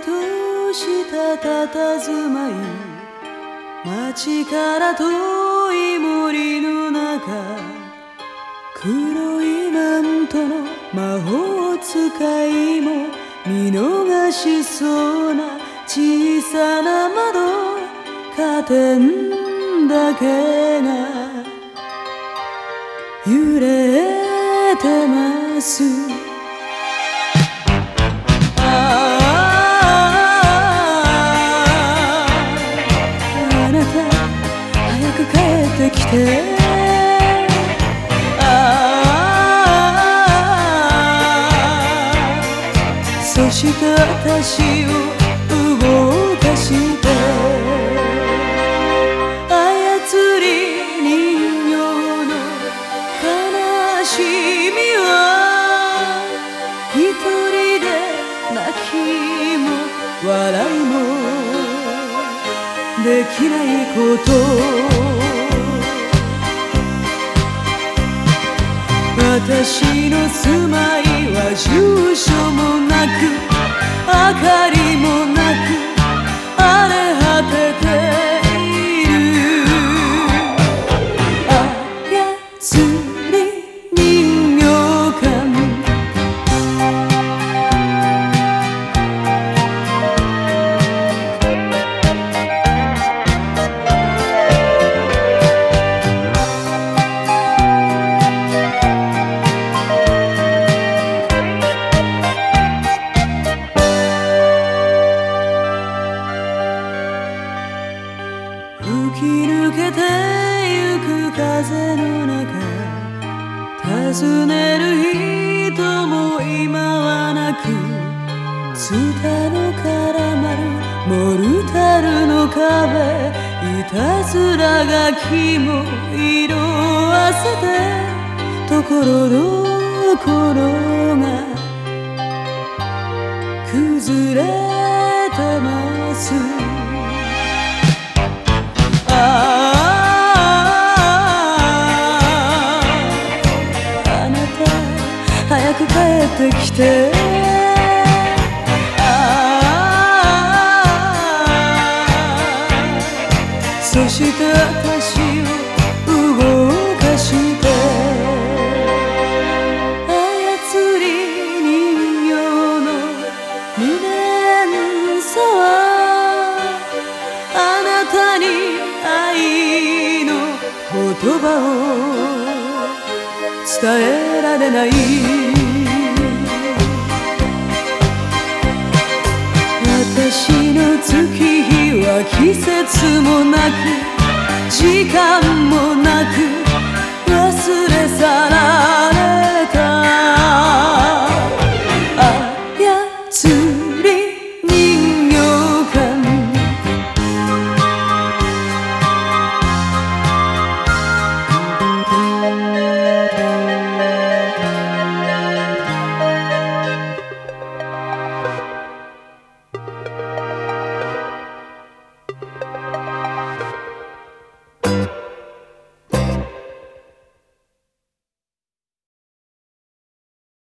とした佇まい街から遠い森の中黒いマントの魔法使いも見逃しそうな小さな窓カーテンだけが揺れてますして私を動かして操り人形の悲しみは一人で泣きも笑いもできないこと。私の住まいく風の中尋ねる人も今はなくツタの絡まるモルタルの壁いたずらが木も色あせてところどころが崩れてます。ってきて。そして私を動かして。操り人形の無念さはあなたに愛の言葉を。伝えられない。私の月日は季節もなく時間もなく忘れ去られ